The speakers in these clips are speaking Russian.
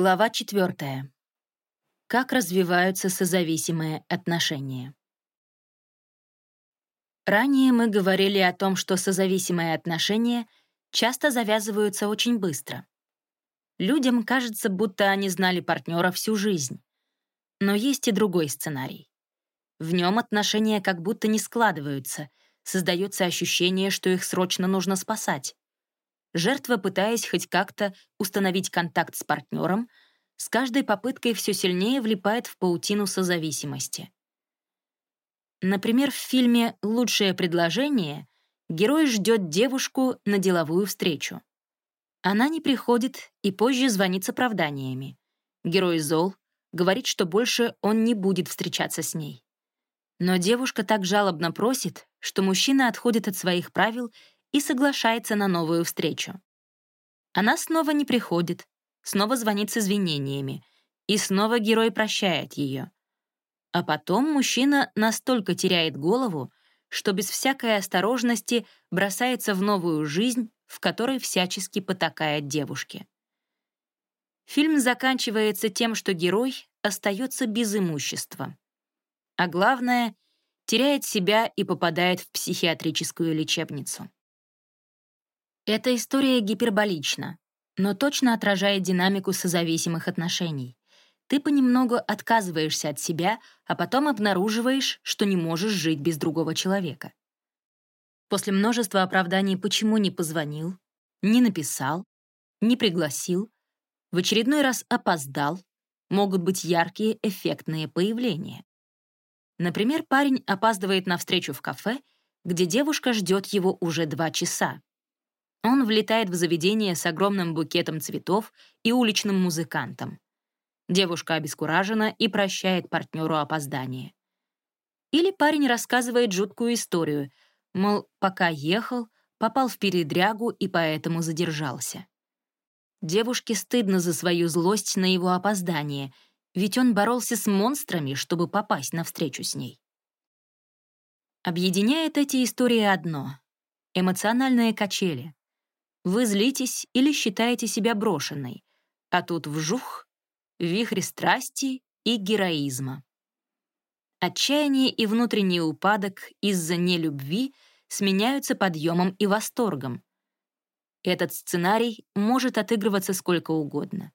Глава 4. Как развиваются созависимые отношения. Ранее мы говорили о том, что созависимые отношения часто завязываются очень быстро. Людям кажется, будто они знали партнера всю жизнь. Но есть и другой сценарий. В нем отношения как будто не складываются, создается ощущение, что их срочно нужно спасать. Жертва, пытаясь хоть как-то установить контакт с партнером, с каждой попыткой все сильнее влипает в паутину созависимости. Например, в фильме «Лучшее предложение» герой ждет девушку на деловую встречу. Она не приходит и позже звонит с оправданиями. Герой зол, говорит, что больше он не будет встречаться с ней. Но девушка так жалобно просит, что мужчина отходит от своих правил и соглашается на новую встречу. Она снова не приходит, снова звонит с извинениями, и снова герой прощает ее. А потом мужчина настолько теряет голову, что без всякой осторожности бросается в новую жизнь, в которой всячески потакает девушке. Фильм заканчивается тем, что герой остается без имущества. А главное, теряет себя и попадает в психиатрическую лечебницу. Эта история гиперболична, но точно отражает динамику созависимых отношений. Ты понемногу отказываешься от себя, а потом обнаруживаешь, что не можешь жить без другого человека. После множества оправданий почему не позвонил, не написал, не пригласил, в очередной раз опоздал, могут быть яркие эффектные появления. Например, парень опаздывает на встречу в кафе, где девушка ждет его уже два часа. Он влетает в заведение с огромным букетом цветов и уличным музыкантом. Девушка обескуражена и прощает партнеру опоздание. Или парень рассказывает жуткую историю, мол, пока ехал, попал в передрягу и поэтому задержался. Девушке стыдно за свою злость на его опоздание, ведь он боролся с монстрами, чтобы попасть на встречу с ней. Объединяет эти истории одно — эмоциональные качели. Вы злитесь или считаете себя брошенной, а тут вжух, вихрь страсти и героизма. Отчаяние и внутренний упадок из-за нелюбви сменяются подъемом и восторгом. Этот сценарий может отыгрываться сколько угодно.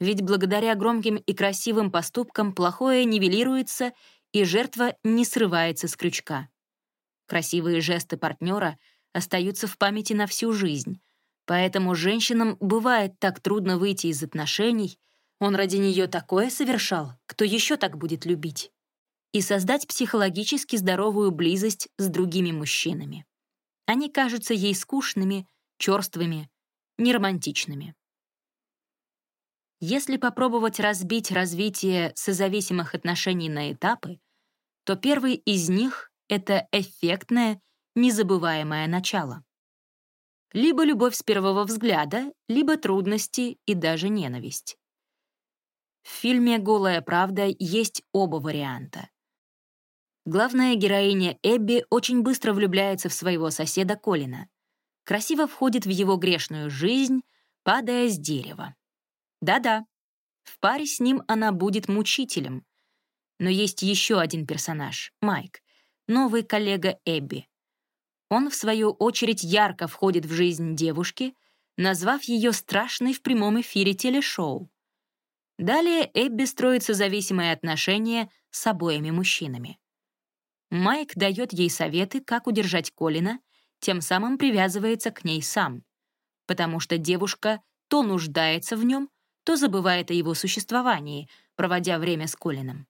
Ведь благодаря громким и красивым поступкам плохое нивелируется, и жертва не срывается с крючка. Красивые жесты партнера — остаются в памяти на всю жизнь. Поэтому женщинам бывает так трудно выйти из отношений, он ради нее такое совершал, кто еще так будет любить, и создать психологически здоровую близость с другими мужчинами. Они кажутся ей скучными, черствыми, неромантичными. Если попробовать разбить развитие созависимых отношений на этапы, то первый из них — это эффектное незабываемое начало. Либо любовь с первого взгляда, либо трудности и даже ненависть. В фильме «Голая правда» есть оба варианта. Главная героиня Эбби очень быстро влюбляется в своего соседа Колина. Красиво входит в его грешную жизнь, падая с дерева. Да-да, в паре с ним она будет мучителем. Но есть еще один персонаж — Майк, новый коллега Эбби. Он, в свою очередь, ярко входит в жизнь девушки, назвав ее страшной в прямом эфире телешоу. Далее Эбби строится зависимые отношения с обоими мужчинами. Майк дает ей советы, как удержать Колина, тем самым привязывается к ней сам, потому что девушка то нуждается в нем, то забывает о его существовании, проводя время с Колином.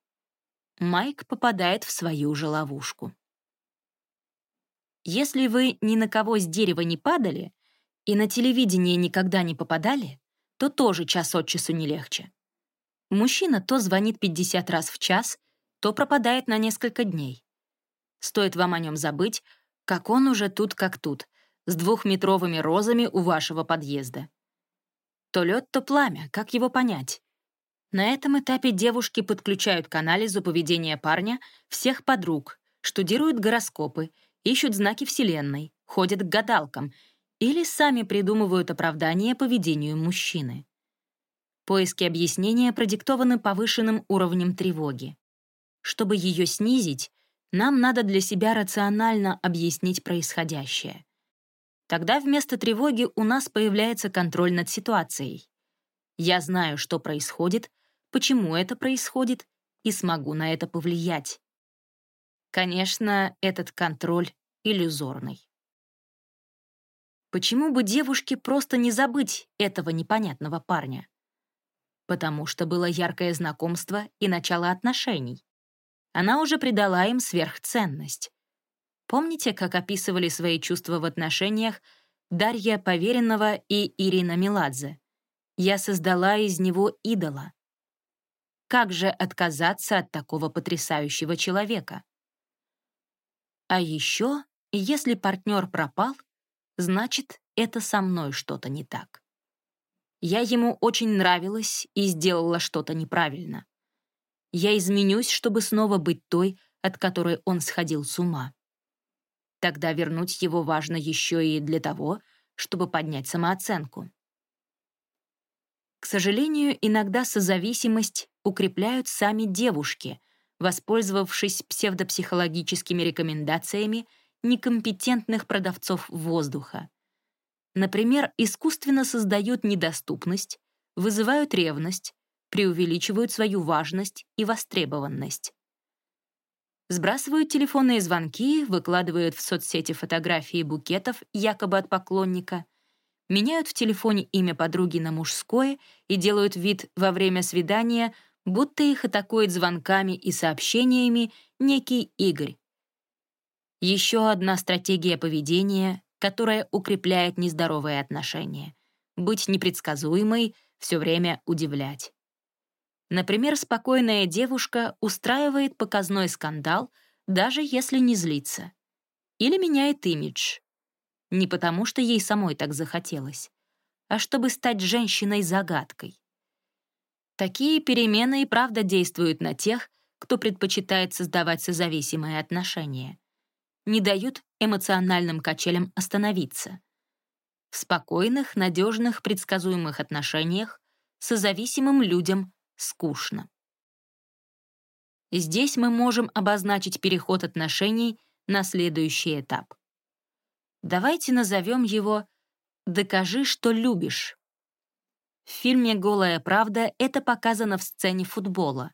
Майк попадает в свою же ловушку. Если вы ни на кого с дерева не падали и на телевидение никогда не попадали, то тоже час от часу не легче. Мужчина то звонит 50 раз в час, то пропадает на несколько дней. Стоит вам о нем забыть, как он уже тут как тут, с двухметровыми розами у вашего подъезда. То лед, то пламя, как его понять? На этом этапе девушки подключают к анализу поведения парня всех подруг, штудируют гороскопы ищут знаки Вселенной, ходят к гадалкам или сами придумывают оправдание поведению мужчины. Поиски объяснения продиктованы повышенным уровнем тревоги. Чтобы ее снизить, нам надо для себя рационально объяснить происходящее. Тогда вместо тревоги у нас появляется контроль над ситуацией. Я знаю, что происходит, почему это происходит, и смогу на это повлиять. Конечно, этот контроль иллюзорный. Почему бы девушке просто не забыть этого непонятного парня? Потому что было яркое знакомство и начало отношений. Она уже придала им сверхценность. Помните, как описывали свои чувства в отношениях Дарья Поверенного и Ирина Меладзе? «Я создала из него идола». Как же отказаться от такого потрясающего человека? А еще, если партнер пропал, значит, это со мной что-то не так. Я ему очень нравилась и сделала что-то неправильно. Я изменюсь, чтобы снова быть той, от которой он сходил с ума. Тогда вернуть его важно еще и для того, чтобы поднять самооценку. К сожалению, иногда созависимость укрепляют сами девушки, воспользовавшись псевдопсихологическими рекомендациями некомпетентных продавцов воздуха. Например, искусственно создают недоступность, вызывают ревность, преувеличивают свою важность и востребованность. Сбрасывают телефонные звонки, выкладывают в соцсети фотографии букетов, якобы от поклонника, меняют в телефоне имя подруги на мужское и делают вид во время свидания, будто их атакует звонками и сообщениями некий Игорь. Еще одна стратегия поведения, которая укрепляет нездоровые отношения. Быть непредсказуемой, все время удивлять. Например, спокойная девушка устраивает показной скандал, даже если не злится. Или меняет имидж. Не потому, что ей самой так захотелось, а чтобы стать женщиной-загадкой. Такие перемены и правда действуют на тех, кто предпочитает создавать созависимые отношения. Не дают эмоциональным качелям остановиться. В спокойных, надежных, предсказуемых отношениях созависимым людям скучно. Здесь мы можем обозначить переход отношений на следующий этап. Давайте назовем его «Докажи, что любишь». В фильме «Голая правда» это показано в сцене футбола.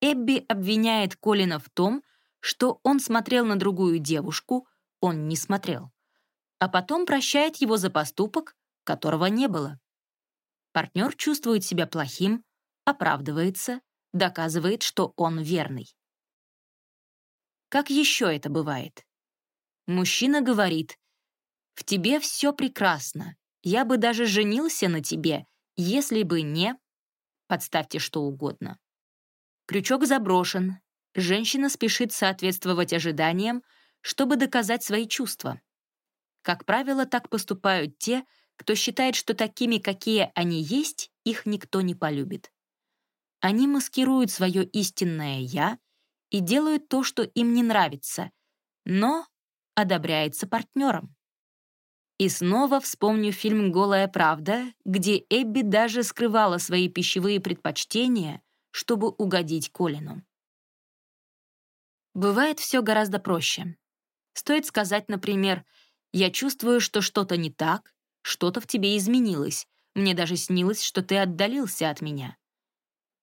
Эбби обвиняет Колина в том, что он смотрел на другую девушку, он не смотрел. А потом прощает его за поступок, которого не было. Партнер чувствует себя плохим, оправдывается, доказывает, что он верный. Как еще это бывает? Мужчина говорит, «В тебе все прекрасно, я бы даже женился на тебе, если бы не...» Подставьте что угодно. Крючок заброшен, женщина спешит соответствовать ожиданиям, чтобы доказать свои чувства. Как правило, так поступают те, кто считает, что такими, какие они есть, их никто не полюбит. Они маскируют свое истинное «я» и делают то, что им не нравится, но одобряется партнером. И снова вспомню фильм «Голая правда», где Эбби даже скрывала свои пищевые предпочтения, чтобы угодить Колину. Бывает все гораздо проще. Стоит сказать, например, «Я чувствую, что что-то не так, что-то в тебе изменилось, мне даже снилось, что ты отдалился от меня».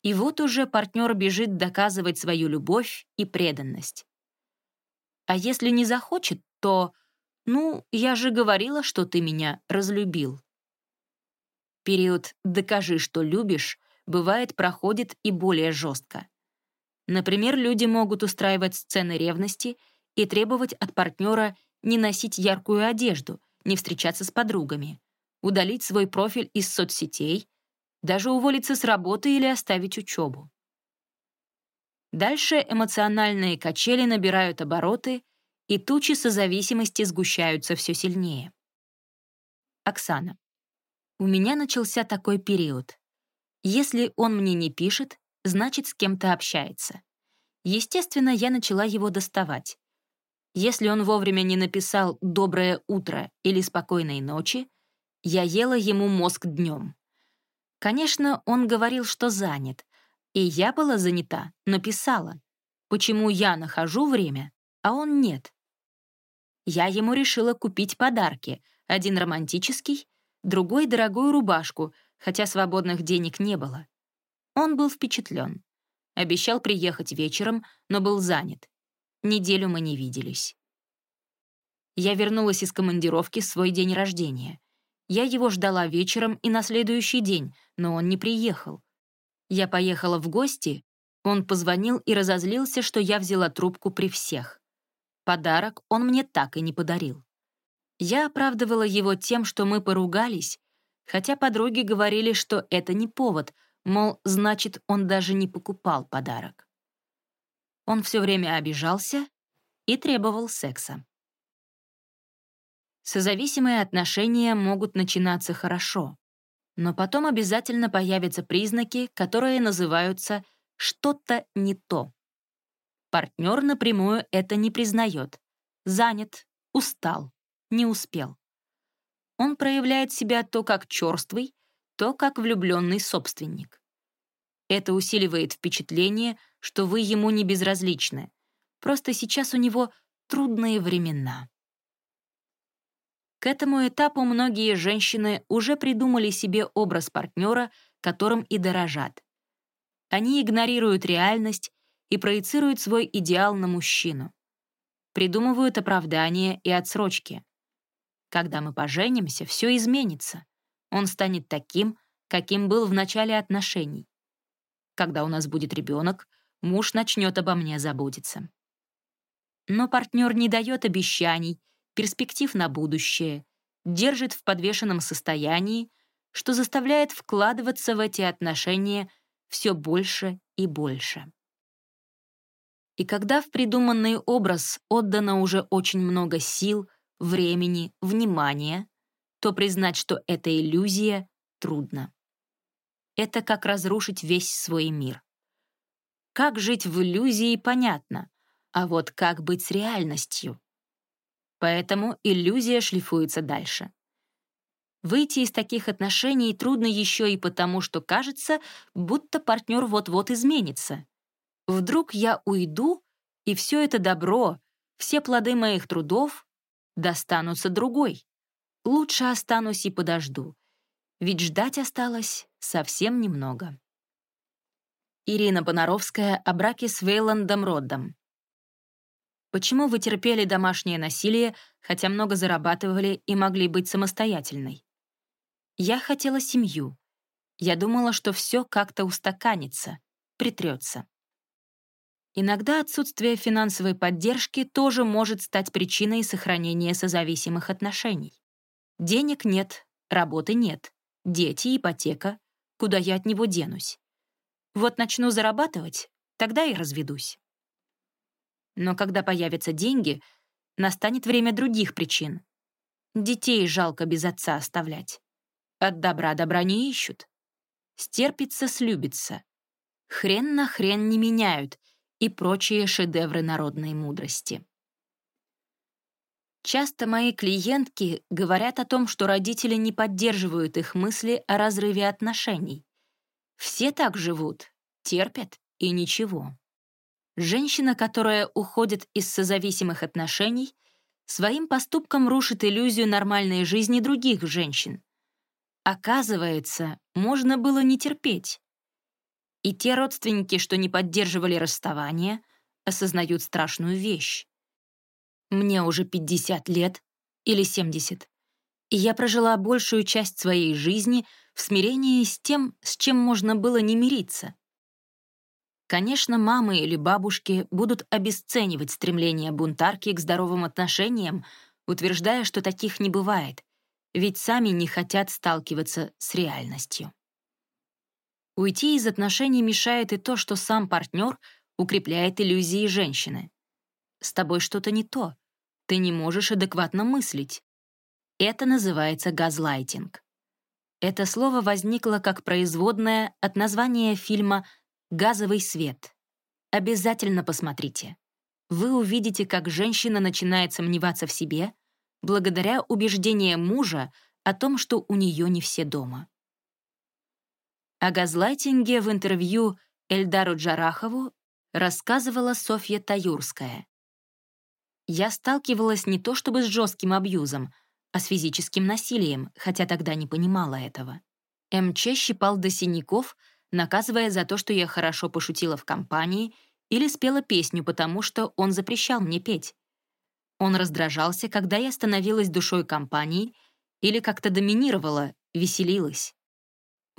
И вот уже партнер бежит доказывать свою любовь и преданность. А если не захочет, то «ну, я же говорила, что ты меня разлюбил». Период «докажи, что любишь» бывает проходит и более жестко. Например, люди могут устраивать сцены ревности и требовать от партнера не носить яркую одежду, не встречаться с подругами, удалить свой профиль из соцсетей даже уволиться с работы или оставить учебу. Дальше эмоциональные качели набирают обороты, и тучи созависимости сгущаются все сильнее. Оксана. У меня начался такой период. Если он мне не пишет, значит, с кем-то общается. Естественно, я начала его доставать. Если он вовремя не написал «доброе утро» или «спокойной ночи», я ела ему мозг днем. Конечно, он говорил, что занят. И я была занята, но писала. Почему я нахожу время, а он нет? Я ему решила купить подарки. Один романтический, другой — дорогую рубашку, хотя свободных денег не было. Он был впечатлен. Обещал приехать вечером, но был занят. Неделю мы не виделись. Я вернулась из командировки в свой день рождения. Я его ждала вечером и на следующий день, но он не приехал. Я поехала в гости, он позвонил и разозлился, что я взяла трубку при всех. Подарок он мне так и не подарил. Я оправдывала его тем, что мы поругались, хотя подруги говорили, что это не повод, мол, значит, он даже не покупал подарок. Он все время обижался и требовал секса. Созависимые отношения могут начинаться хорошо, но потом обязательно появятся признаки, которые называются «что-то не то». Партнер напрямую это не признает. Занят, устал, не успел. Он проявляет себя то как черствый, то как влюбленный собственник. Это усиливает впечатление, что вы ему не безразличны. Просто сейчас у него трудные времена. К этому этапу многие женщины уже придумали себе образ партнера, которым и дорожат. Они игнорируют реальность и проецируют свой идеал на мужчину. Придумывают оправдания и отсрочки. Когда мы поженимся, все изменится. Он станет таким, каким был в начале отношений. Когда у нас будет ребенок, муж начнет обо мне заботиться. Но партнер не дает обещаний, перспектив на будущее, держит в подвешенном состоянии, что заставляет вкладываться в эти отношения все больше и больше. И когда в придуманный образ отдано уже очень много сил, времени, внимания, то признать, что это иллюзия, трудно. Это как разрушить весь свой мир. Как жить в иллюзии, понятно, а вот как быть с реальностью? Поэтому иллюзия шлифуется дальше. Выйти из таких отношений трудно еще и потому, что кажется, будто партнер вот-вот изменится. Вдруг я уйду, и все это добро, все плоды моих трудов достанутся другой. Лучше останусь и подожду, ведь ждать осталось совсем немного. Ирина Бонаровская о браке с Вейландом Роддом. Почему вы терпели домашнее насилие, хотя много зарабатывали и могли быть самостоятельной? Я хотела семью. Я думала, что все как-то устаканится, притрется. Иногда отсутствие финансовой поддержки тоже может стать причиной сохранения созависимых отношений. Денег нет, работы нет, дети, ипотека. Куда я от него денусь? Вот начну зарабатывать, тогда и разведусь. Но когда появятся деньги, настанет время других причин. Детей жалко без отца оставлять. От добра добра не ищут. Стерпится, слюбится. Хрен на хрен не меняют и прочие шедевры народной мудрости. Часто мои клиентки говорят о том, что родители не поддерживают их мысли о разрыве отношений. Все так живут, терпят и ничего. Женщина, которая уходит из созависимых отношений, своим поступком рушит иллюзию нормальной жизни других женщин. Оказывается, можно было не терпеть. И те родственники, что не поддерживали расставание, осознают страшную вещь. Мне уже 50 лет или 70, и я прожила большую часть своей жизни в смирении с тем, с чем можно было не мириться. Конечно, мамы или бабушки будут обесценивать стремление бунтарки к здоровым отношениям, утверждая, что таких не бывает, ведь сами не хотят сталкиваться с реальностью. Уйти из отношений мешает и то, что сам партнер укрепляет иллюзии женщины. С тобой что-то не то, ты не можешь адекватно мыслить. Это называется газлайтинг. Это слово возникло как производное от названия фильма Газовый свет. Обязательно посмотрите. Вы увидите, как женщина начинает сомневаться в себе благодаря убеждениям мужа о том, что у нее не все дома. О газлайтинге в интервью Эльдару Джарахову рассказывала Софья Таюрская. Я сталкивалась не то чтобы с жестким абьюзом, а с физическим насилием, хотя тогда не понимала этого. МЧ щипал до синяков, наказывая за то, что я хорошо пошутила в компании или спела песню, потому что он запрещал мне петь. Он раздражался, когда я становилась душой компании или как-то доминировала, веселилась.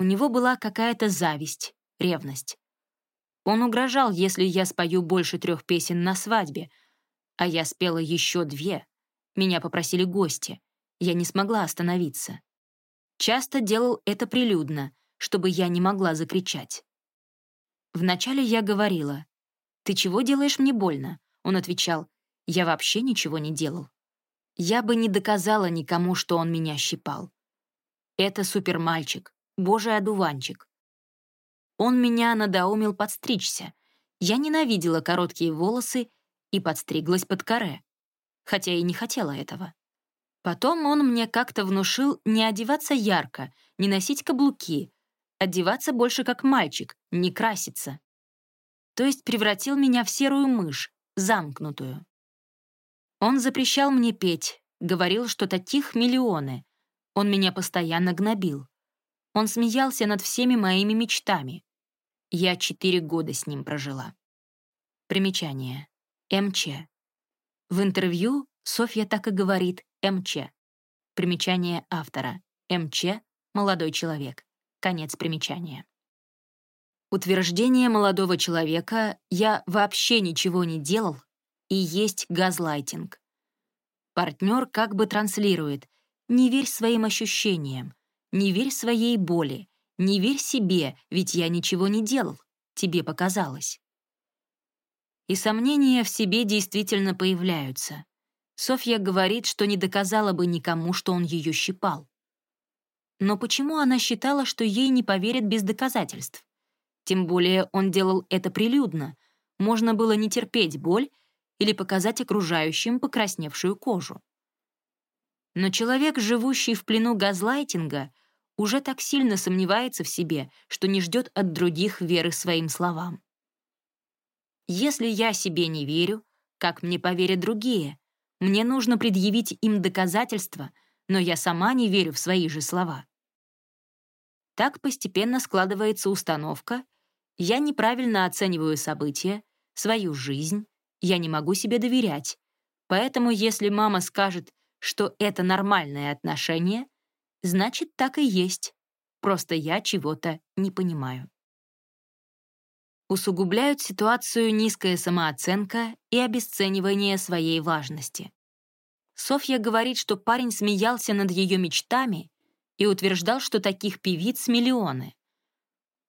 У него была какая-то зависть, ревность. Он угрожал, если я спою больше трех песен на свадьбе, а я спела еще две. Меня попросили гости. Я не смогла остановиться. Часто делал это прилюдно, чтобы я не могла закричать. Вначале я говорила, «Ты чего делаешь мне больно?» Он отвечал, «Я вообще ничего не делал». Я бы не доказала никому, что он меня щипал. Это супермальчик, божий одуванчик. Он меня надоумил подстричься. Я ненавидела короткие волосы и подстриглась под каре, хотя и не хотела этого. Потом он мне как-то внушил не одеваться ярко, не носить каблуки, одеваться больше как мальчик, не краситься. То есть превратил меня в серую мышь, замкнутую. Он запрещал мне петь, говорил, что таких миллионы. Он меня постоянно гнобил. Он смеялся над всеми моими мечтами. Я четыре года с ним прожила. Примечание. МЧ. В интервью Софья так и говорит МЧ. Примечание автора. МЧ — молодой человек. Конец примечания. Утверждение молодого человека «я вообще ничего не делал» и есть газлайтинг. Партнер как бы транслирует «не верь своим ощущениям», не верь своей боли, не верь себе, ведь я ничего не делал, тебе показалось. И сомнения в себе действительно появляются. Софья говорит, что не доказала бы никому, что он ее щипал. Но почему она считала, что ей не поверят без доказательств? Тем более он делал это прилюдно. Можно было не терпеть боль или показать окружающим покрасневшую кожу. Но человек, живущий в плену газлайтинга, уже так сильно сомневается в себе, что не ждет от других веры своим словам. Если я себе не верю, как мне поверят другие? Мне нужно предъявить им доказательства, но я сама не верю в свои же слова. Так постепенно складывается установка «я неправильно оцениваю события, свою жизнь, я не могу себе доверять, поэтому если мама скажет, что это нормальное отношение, Значит, так и есть. Просто я чего-то не понимаю. Усугубляют ситуацию низкая самооценка и обесценивание своей важности. Софья говорит, что парень смеялся над ее мечтами и утверждал, что таких певиц миллионы.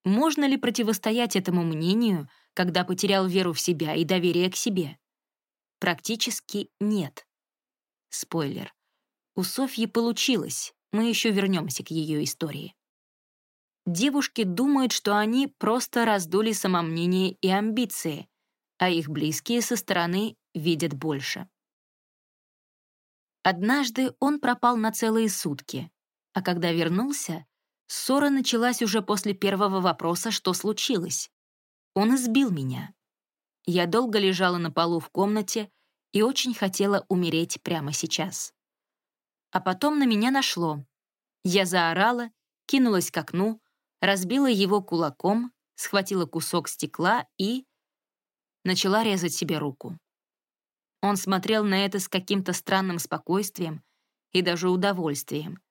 Можно ли противостоять этому мнению, когда потерял веру в себя и доверие к себе? Практически нет. Спойлер. У Софьи получилось, мы еще вернемся к ее истории. Девушки думают, что они просто раздули самомнение и амбиции, а их близкие со стороны видят больше. Однажды он пропал на целые сутки, а когда вернулся, ссора началась уже после первого вопроса, что случилось. Он избил меня. Я долго лежала на полу в комнате и очень хотела умереть прямо сейчас. А потом на меня нашло. Я заорала, кинулась к окну, разбила его кулаком, схватила кусок стекла и... начала резать себе руку. Он смотрел на это с каким-то странным спокойствием и даже удовольствием.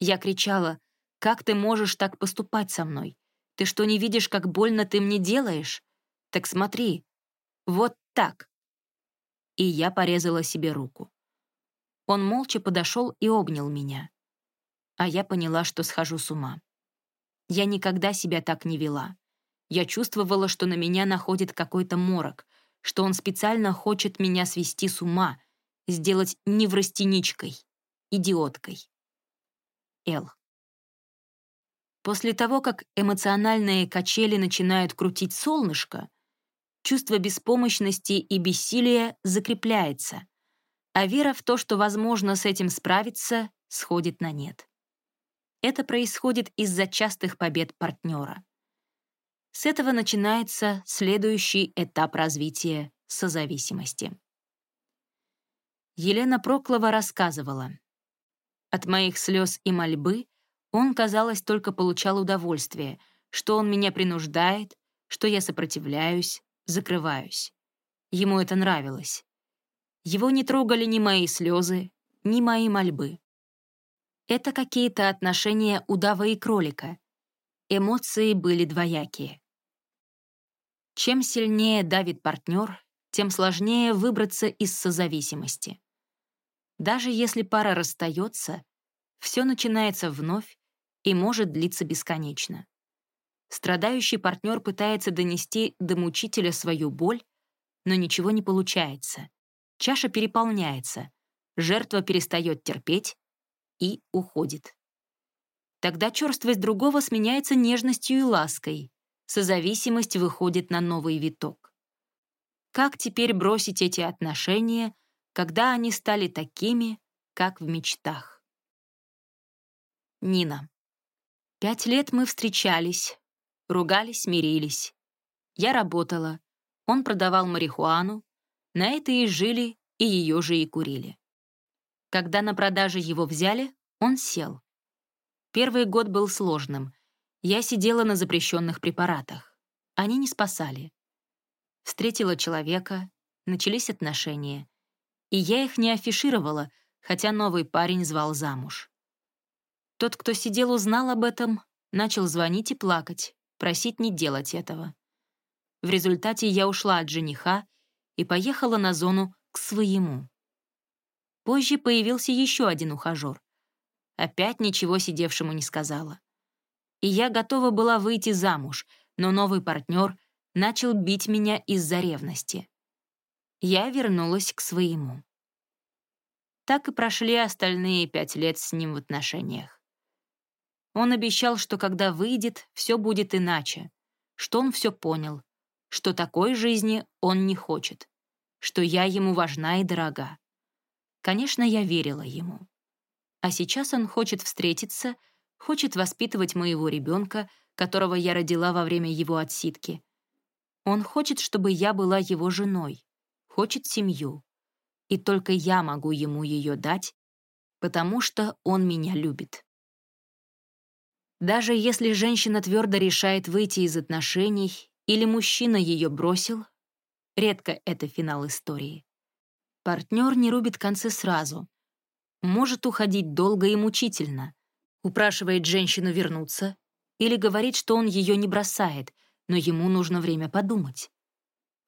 Я кричала, «Как ты можешь так поступать со мной? Ты что, не видишь, как больно ты мне делаешь? Так смотри, вот так». И я порезала себе руку. Он молча подошел и обнял меня. А я поняла, что схожу с ума. Я никогда себя так не вела. Я чувствовала, что на меня находит какой-то морок, что он специально хочет меня свести с ума, сделать неврастеничкой, идиоткой. Эл. После того, как эмоциональные качели начинают крутить солнышко, чувство беспомощности и бессилия закрепляется, а вера в то, что возможно с этим справиться, сходит на нет. Это происходит из-за частых побед партнера. С этого начинается следующий этап развития созависимости. Елена Проклова рассказывала. От моих слез и мольбы он, казалось, только получал удовольствие, что он меня принуждает, что я сопротивляюсь, закрываюсь. Ему это нравилось. Его не трогали ни мои слезы, ни мои мольбы. Это какие-то отношения удава и кролика. Эмоции были двоякие. Чем сильнее давит партнер, тем сложнее выбраться из созависимости. Даже если пара расстается, все начинается вновь и может длиться бесконечно. Страдающий партнер пытается донести до мучителя свою боль, но ничего не получается. Чаша переполняется, жертва перестает терпеть и уходит. Тогда черствость другого сменяется нежностью и лаской, созависимость выходит на новый виток. Как теперь бросить эти отношения, когда они стали такими, как в мечтах? Нина. Пять лет мы встречались, ругались, мирились. Я работала, он продавал марихуану, на это и жили, и ее же и курили. Когда на продаже его взяли, он сел. Первый год был сложным. Я сидела на запрещенных препаратах. Они не спасали. Встретила человека, начались отношения. И я их не афишировала, хотя новый парень звал замуж. Тот, кто сидел, узнал об этом, начал звонить и плакать, просить не делать этого. В результате я ушла от жениха и поехала на зону к своему. Позже появился еще один ухажер. Опять ничего сидевшему не сказала. И я готова была выйти замуж, но новый партнер начал бить меня из-за ревности. Я вернулась к своему. Так и прошли остальные пять лет с ним в отношениях. Он обещал, что когда выйдет, все будет иначе, что он все понял, что такой жизни он не хочет, что я ему важна и дорога. Конечно, я верила ему. А сейчас он хочет встретиться, хочет воспитывать моего ребенка, которого я родила во время его отсидки. Он хочет, чтобы я была его женой, хочет семью. И только я могу ему ее дать, потому что он меня любит. Даже если женщина твердо решает выйти из отношений или мужчина ее бросил, редко это финал истории. Партнер не рубит концы сразу. Может уходить долго и мучительно. Упрашивает женщину вернуться или говорит, что он ее не бросает, но ему нужно время подумать.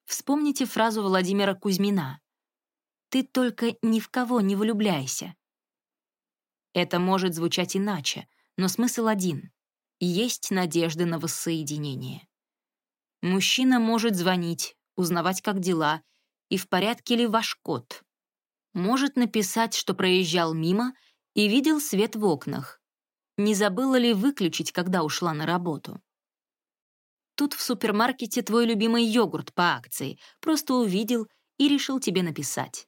Вспомните фразу Владимира Кузьмина. «Ты только ни в кого не влюбляйся». Это может звучать иначе, но смысл один — есть надежды на воссоединение. Мужчина может звонить, узнавать, как дела, и в порядке ли ваш кот. Может написать, что проезжал мимо и видел свет в окнах. Не забыла ли выключить, когда ушла на работу? Тут в супермаркете твой любимый йогурт по акции, просто увидел и решил тебе написать.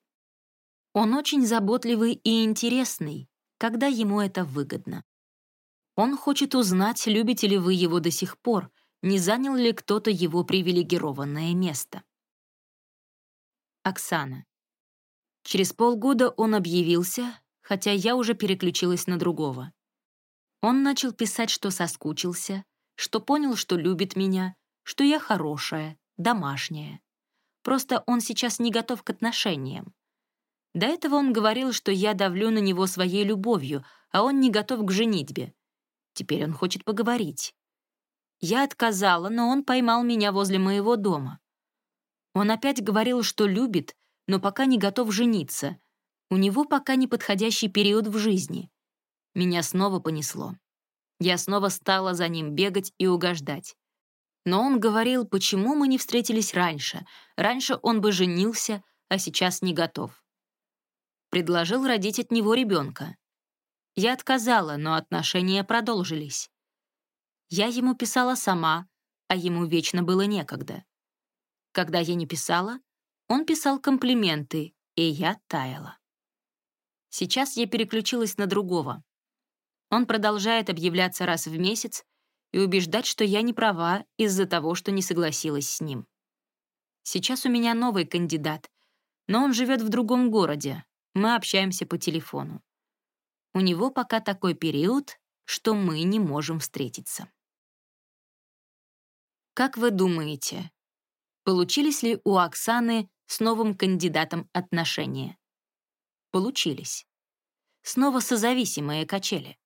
Он очень заботливый и интересный, когда ему это выгодно. Он хочет узнать, любите ли вы его до сих пор, не занял ли кто-то его привилегированное место. Оксана. Через полгода он объявился, хотя я уже переключилась на другого. Он начал писать, что соскучился, что понял, что любит меня, что я хорошая, домашняя. Просто он сейчас не готов к отношениям. До этого он говорил, что я давлю на него своей любовью, а он не готов к женитьбе. Теперь он хочет поговорить. Я отказала, но он поймал меня возле моего дома. Он опять говорил, что любит, но пока не готов жениться. У него пока неподходящий период в жизни. Меня снова понесло. Я снова стала за ним бегать и угождать. Но он говорил, почему мы не встретились раньше. Раньше он бы женился, а сейчас не готов. Предложил родить от него ребенка. Я отказала, но отношения продолжились. Я ему писала сама, а ему вечно было некогда. Когда я не писала, он писал комплименты, и я таяла. Сейчас я переключилась на другого. Он продолжает объявляться раз в месяц и убеждать, что я не права из-за того, что не согласилась с ним. Сейчас у меня новый кандидат, но он живет в другом городе. Мы общаемся по телефону. У него пока такой период, что мы не можем встретиться. Как вы думаете, получились ли у Оксаны с новым кандидатом отношения? Получились. Снова созависимые качели.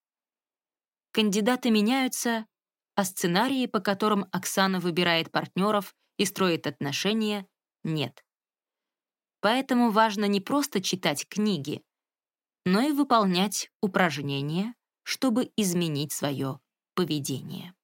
Кандидаты меняются, а сценарии, по которым Оксана выбирает партнеров и строит отношения, нет. Поэтому важно не просто читать книги, но и выполнять упражнения, чтобы изменить свое поведение.